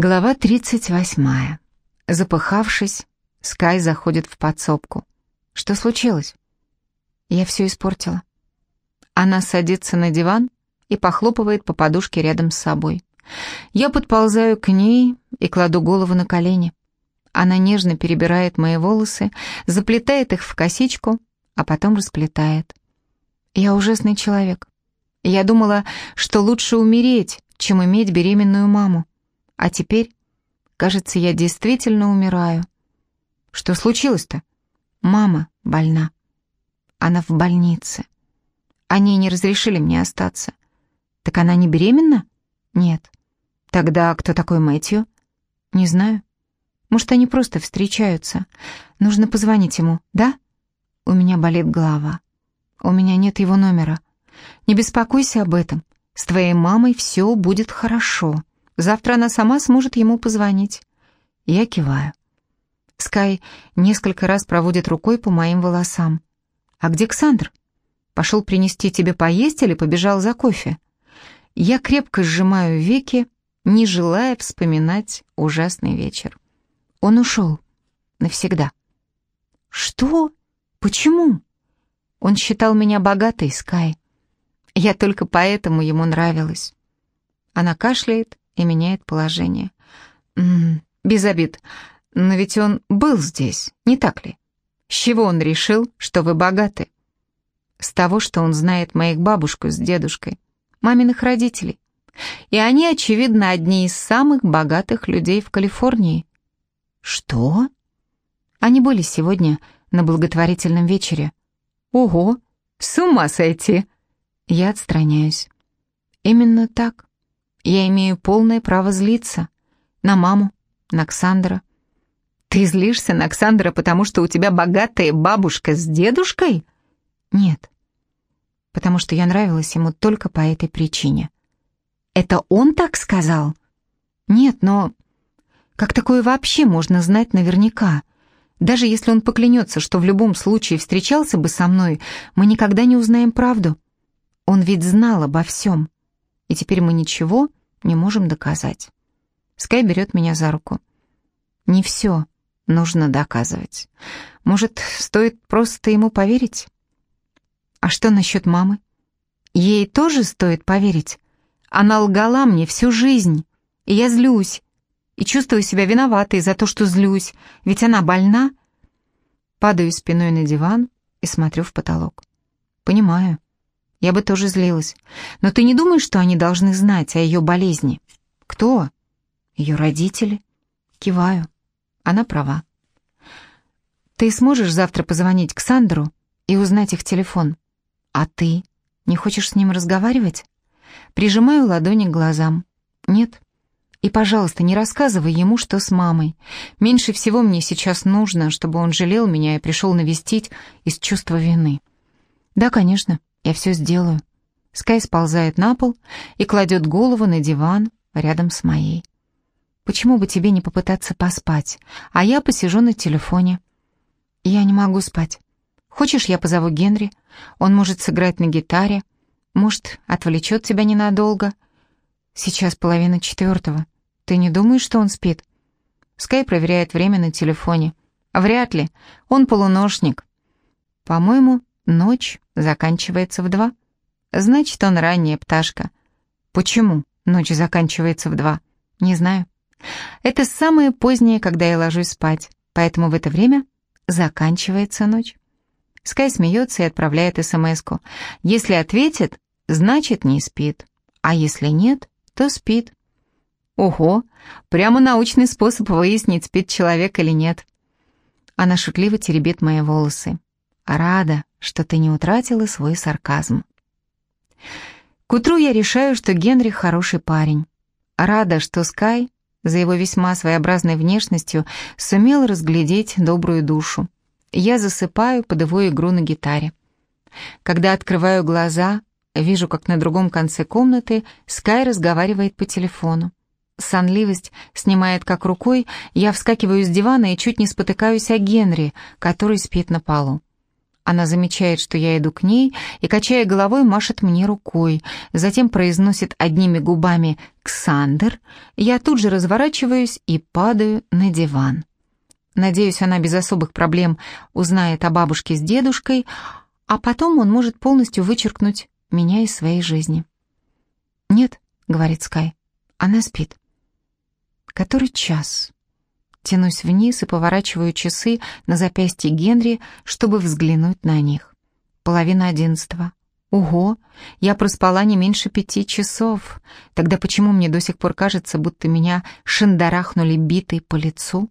Глава 38. Запыхавшись, Скай заходит в подсобку. Что случилось? Я все испортила. Она садится на диван и похлопывает по подушке рядом с собой. Я подползаю к ней и кладу голову на колени. Она нежно перебирает мои волосы, заплетает их в косичку, а потом расплетает. Я ужасный человек. Я думала, что лучше умереть, чем иметь беременную маму. А теперь, кажется, я действительно умираю. Что случилось-то? Мама больна. Она в больнице. Они не разрешили мне остаться. Так она не беременна? Нет. Тогда кто такой Мэтью? Не знаю. Может, они просто встречаются. Нужно позвонить ему, да? У меня болит голова. У меня нет его номера. Не беспокойся об этом. С твоей мамой все будет хорошо. Завтра она сама сможет ему позвонить. Я киваю. Скай несколько раз проводит рукой по моим волосам. «А где Ксандр? Пошел принести тебе поесть или побежал за кофе?» Я крепко сжимаю веки, не желая вспоминать ужасный вечер. Он ушел. Навсегда. «Что? Почему?» Он считал меня богатой, Скай. Я только поэтому ему нравилась. Она кашляет и меняет положение. Без обид, но ведь он был здесь, не так ли? С чего он решил, что вы богаты? С того, что он знает моих бабушку с дедушкой, маминых родителей. И они, очевидно, одни из самых богатых людей в Калифорнии. Что? Они были сегодня на благотворительном вечере. Ого, с ума сойти! Я отстраняюсь. Именно так. Я имею полное право злиться. На маму, на Ксандра. Ты злишься на Ксандра, потому что у тебя богатая бабушка с дедушкой? Нет. Потому что я нравилась ему только по этой причине. Это он так сказал? Нет, но... Как такое вообще можно знать наверняка? Даже если он поклянется, что в любом случае встречался бы со мной, мы никогда не узнаем правду. Он ведь знал обо всем. И теперь мы ничего не можем доказать. Скай берет меня за руку. Не все нужно доказывать. Может, стоит просто ему поверить? А что насчет мамы? Ей тоже стоит поверить. Она лгала мне всю жизнь, и я злюсь, и чувствую себя виноватой за то, что злюсь, ведь она больна. Падаю спиной на диван и смотрю в потолок. Понимаю, я бы тоже злилась. Но ты не думаешь, что они должны знать о ее болезни? Кто? Ее родители? Киваю. Она права. Ты сможешь завтра позвонить к Сандру и узнать их телефон? А ты? Не хочешь с ним разговаривать? Прижимаю ладони к глазам. Нет. И, пожалуйста, не рассказывай ему, что с мамой. Меньше всего мне сейчас нужно, чтобы он жалел меня и пришел навестить из чувства вины. Да, конечно. Я все сделаю. Скай сползает на пол и кладет голову на диван рядом с моей. Почему бы тебе не попытаться поспать, а я посижу на телефоне? Я не могу спать. Хочешь, я позову Генри? Он может сыграть на гитаре. Может, отвлечет тебя ненадолго. Сейчас половина четвертого. Ты не думаешь, что он спит? Скай проверяет время на телефоне. Вряд ли. Он полуношник. По-моему, Ночь заканчивается в два. Значит, он ранняя пташка. Почему ночь заканчивается в два? Не знаю. Это самое позднее, когда я ложусь спать, поэтому в это время заканчивается ночь. Скай смеется и отправляет СМС-ку. Если ответит, значит не спит, а если нет, то спит. Ого, прямо научный способ выяснить, спит человек или нет. Она шутливо теребит мои волосы. Рада, что ты не утратила свой сарказм. К утру я решаю, что Генри хороший парень. Рада, что Скай, за его весьма своеобразной внешностью, сумел разглядеть добрую душу. Я засыпаю под его игру на гитаре. Когда открываю глаза, вижу, как на другом конце комнаты Скай разговаривает по телефону. Сонливость снимает как рукой, я вскакиваю с дивана и чуть не спотыкаюсь о Генри, который спит на полу. Она замечает, что я иду к ней, и, качая головой, машет мне рукой. Затем произносит одними губами «Ксандер». Я тут же разворачиваюсь и падаю на диван. Надеюсь, она без особых проблем узнает о бабушке с дедушкой, а потом он может полностью вычеркнуть меня из своей жизни. «Нет», — говорит Скай, — «она спит». Который час? Тянусь вниз и поворачиваю часы на запястье Генри, чтобы взглянуть на них. Половина одиннадцатого. Ого, я проспала не меньше пяти часов. Тогда почему мне до сих пор кажется, будто меня шандарахнули битой по лицу?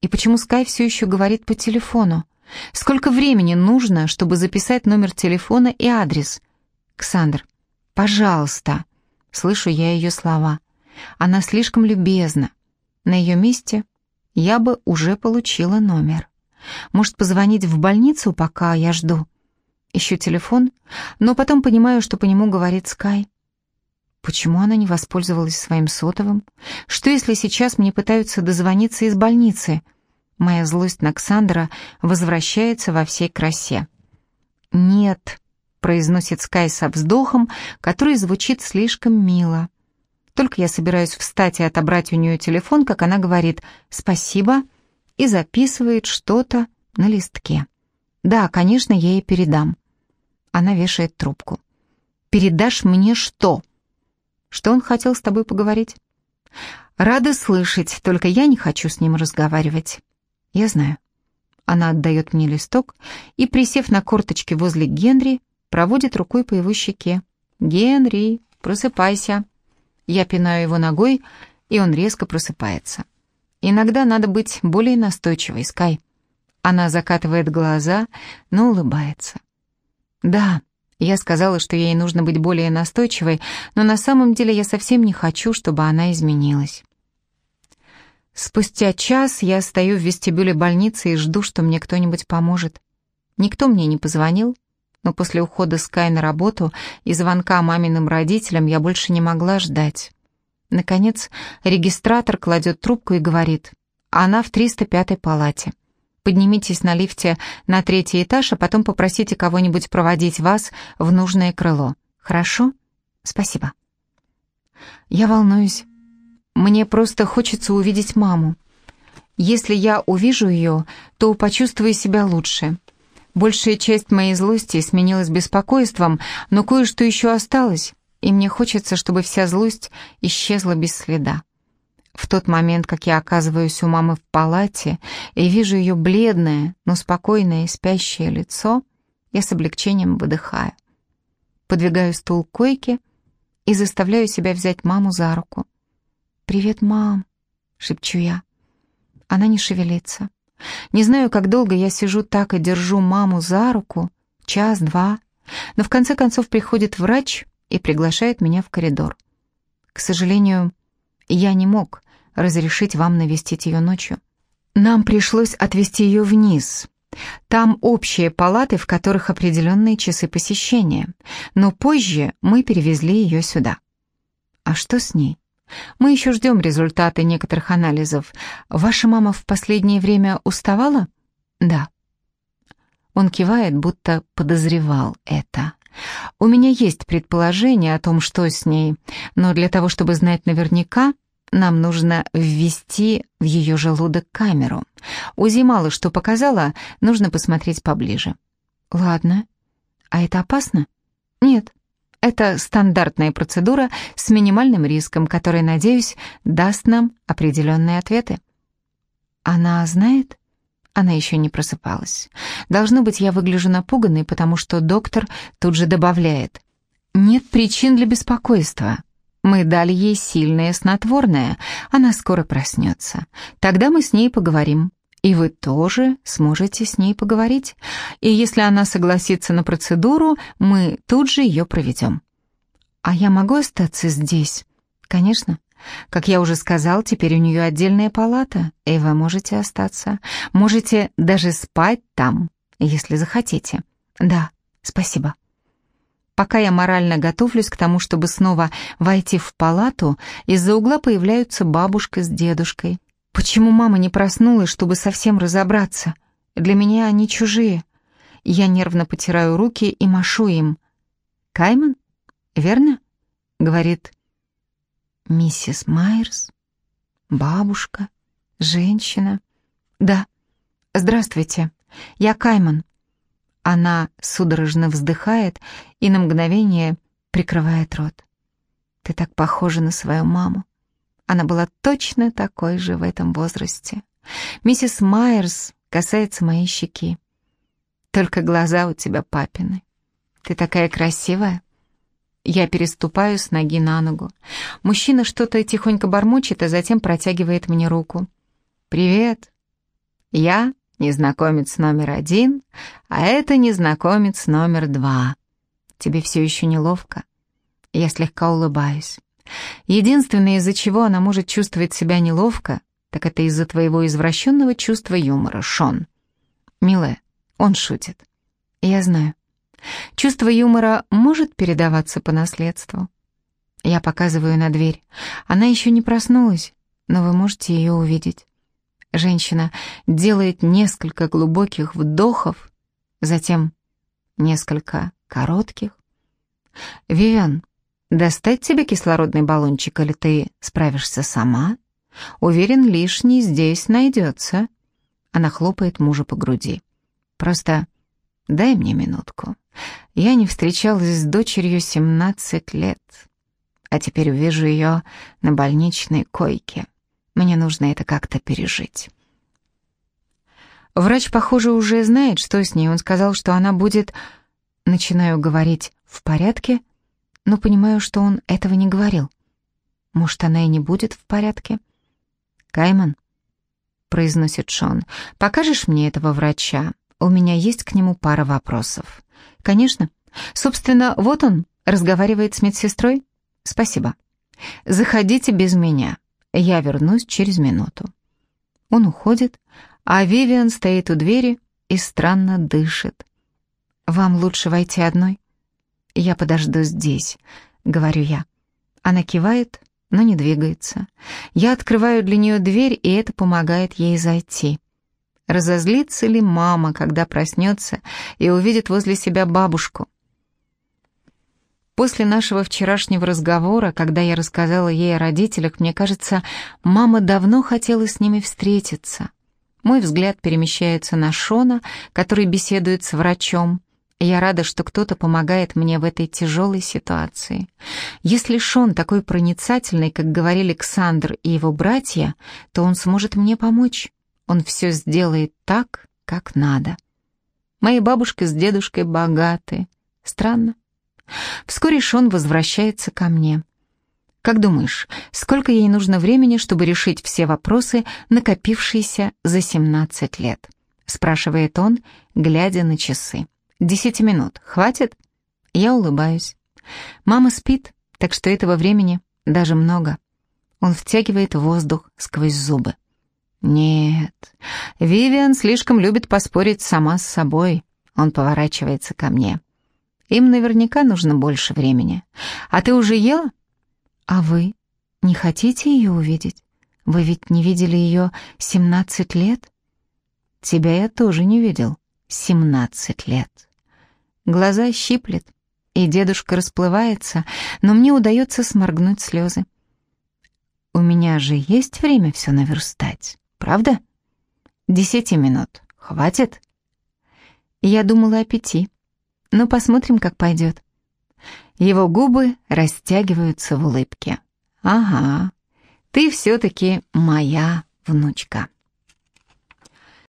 И почему Скай все еще говорит по телефону? Сколько времени нужно, чтобы записать номер телефона и адрес? Ксандр, пожалуйста. Слышу я ее слова. Она слишком любезна. На ее месте я бы уже получила номер. Может, позвонить в больницу, пока я жду? Ищу телефон, но потом понимаю, что по нему говорит Скай. Почему она не воспользовалась своим сотовым? Что, если сейчас мне пытаются дозвониться из больницы? Моя злость на Ксандра возвращается во всей красе. «Нет», — произносит Скай со вздохом, который звучит слишком мило. Только я собираюсь встать и отобрать у нее телефон, как она говорит «спасибо» и записывает что-то на листке. «Да, конечно, я ей передам». Она вешает трубку. «Передашь мне что?» «Что он хотел с тобой поговорить?» «Рада слышать, только я не хочу с ним разговаривать». «Я знаю». Она отдает мне листок и, присев на корточки возле Генри, проводит рукой по его щеке. «Генри, просыпайся». Я пинаю его ногой, и он резко просыпается. Иногда надо быть более настойчивой, Скай. Она закатывает глаза, но улыбается. Да, я сказала, что ей нужно быть более настойчивой, но на самом деле я совсем не хочу, чтобы она изменилась. Спустя час я стою в вестибюле больницы и жду, что мне кто-нибудь поможет. Никто мне не позвонил, но после ухода Скай на работу и звонка маминым родителям я больше не могла ждать. Наконец, регистратор кладет трубку и говорит, она в 305-й палате. Поднимитесь на лифте на третий этаж, а потом попросите кого-нибудь проводить вас в нужное крыло. Хорошо? Спасибо. Я волнуюсь. Мне просто хочется увидеть маму. Если я увижу ее, то почувствую себя лучше. Большая часть моей злости сменилась беспокойством, но кое-что еще осталось, и мне хочется, чтобы вся злость исчезла без следа. В тот момент, как я оказываюсь у мамы в палате и вижу ее бледное, но спокойное и спящее лицо, я с облегчением выдыхаю. Подвигаю стул к койке и заставляю себя взять маму за руку. «Привет, мам», — шепчу я. Она не шевелится. Не знаю, как долго я сижу так и держу маму за руку, час-два, но в конце концов приходит врач и приглашает меня в коридор. К сожалению, я не мог разрешить вам навестить ее ночью. Нам пришлось отвезти ее вниз. Там общие палаты, в которых определенные часы посещения, но позже мы перевезли ее сюда. А что с ней? Мы еще ждем результаты некоторых анализов. Ваша мама в последнее время уставала? Да. Он кивает, будто подозревал это. У меня есть предположение о том, что с ней, но для того, чтобы знать наверняка, нам нужно ввести в ее желудок камеру. УЗИ мало что показала, нужно посмотреть поближе. Ладно. А это опасно? Нет. Это стандартная процедура с минимальным риском, который, надеюсь, даст нам определенные ответы. Она знает? Она еще не просыпалась. Должно быть, я выгляжу напуганной, потому что доктор тут же добавляет. Нет причин для беспокойства. Мы дали ей сильное снотворное. Она скоро проснется. Тогда мы с ней поговорим. И вы тоже сможете с ней поговорить. И если она согласится на процедуру, мы тут же ее проведем. А я могу остаться здесь? Конечно. Как я уже сказал, теперь у нее отдельная палата, и вы можете остаться. Можете даже спать там, если захотите. Да, спасибо. Пока я морально готовлюсь к тому, чтобы снова войти в палату, из-за угла появляются бабушка с дедушкой. Почему мама не проснулась, чтобы совсем разобраться? Для меня они чужие. Я нервно потираю руки и машу им. «Кайман? Верно?» — говорит миссис Майерс. Бабушка, женщина. «Да. Здравствуйте. Я Кайман». Она судорожно вздыхает и на мгновение прикрывает рот. «Ты так похожа на свою маму. Она была точно такой же в этом возрасте. Миссис Майерс касается моей щеки. Только глаза у тебя папины. Ты такая красивая». Я переступаю с ноги на ногу. Мужчина что-то тихонько бормочет, а затем протягивает мне руку. «Привет. Я незнакомец номер один, а это незнакомец номер два. Тебе все еще неловко?» Я слегка улыбаюсь. Единственное, из-за чего она может чувствовать себя неловко, так это из-за твоего извращенного чувства юмора, Шон. Милая, он шутит. Я знаю. Чувство юмора может передаваться по наследству. Я показываю на дверь. Она еще не проснулась, но вы можете ее увидеть. Женщина делает несколько глубоких вдохов, затем несколько коротких. «Вивиан, достать тебе кислородный баллончик, или ты справишься сама? Уверен, лишний здесь найдется». Она хлопает мужа по груди. «Просто дай мне минутку. Я не встречалась с дочерью 17 лет, а теперь увижу ее на больничной койке». Мне нужно это как-то пережить. Врач, похоже, уже знает, что с ней. Он сказал, что она будет... Начинаю говорить «в порядке», но понимаю, что он этого не говорил. Может, она и не будет в порядке? «Кайман», — произносит Шон, — «покажешь мне этого врача? У меня есть к нему пара вопросов». «Конечно. Собственно, вот он разговаривает с медсестрой. Спасибо. Заходите без меня». Я вернусь через минуту. Он уходит, а Вивиан стоит у двери и странно дышит. «Вам лучше войти одной?» «Я подожду здесь», — говорю я. Она кивает, но не двигается. Я открываю для нее дверь, и это помогает ей зайти. Разозлится ли мама, когда проснется и увидит возле себя бабушку? После нашего вчерашнего разговора, когда я рассказала ей о родителях, мне кажется, мама давно хотела с ними встретиться. Мой взгляд перемещается на Шона, который беседует с врачом. Я рада, что кто-то помогает мне в этой тяжелой ситуации. Если Шон такой проницательный, как говорили Александр и его братья, то он сможет мне помочь. Он все сделает так, как надо. Мои бабушка с дедушкой богаты. Странно. Вскоре Шон возвращается ко мне. «Как думаешь, сколько ей нужно времени, чтобы решить все вопросы, накопившиеся за 17 лет?» спрашивает он, глядя на часы. «Десяти минут. Хватит?» Я улыбаюсь. Мама спит, так что этого времени даже много. Он втягивает воздух сквозь зубы. «Нет, Вивиан слишком любит поспорить сама с собой». Он поворачивается ко мне. Им наверняка нужно больше времени. А ты уже ела? А вы не хотите ее увидеть? Вы ведь не видели ее 17 лет? Тебя я тоже не видел 17 лет. Глаза щиплет, и дедушка расплывается, но мне удается сморгнуть слезы. У меня же есть время все наверстать, правда? Десяти минут. Хватит? Я думала о пяти. Ну, посмотрим, как пойдет. Его губы растягиваются в улыбке. Ага, ты все-таки моя внучка.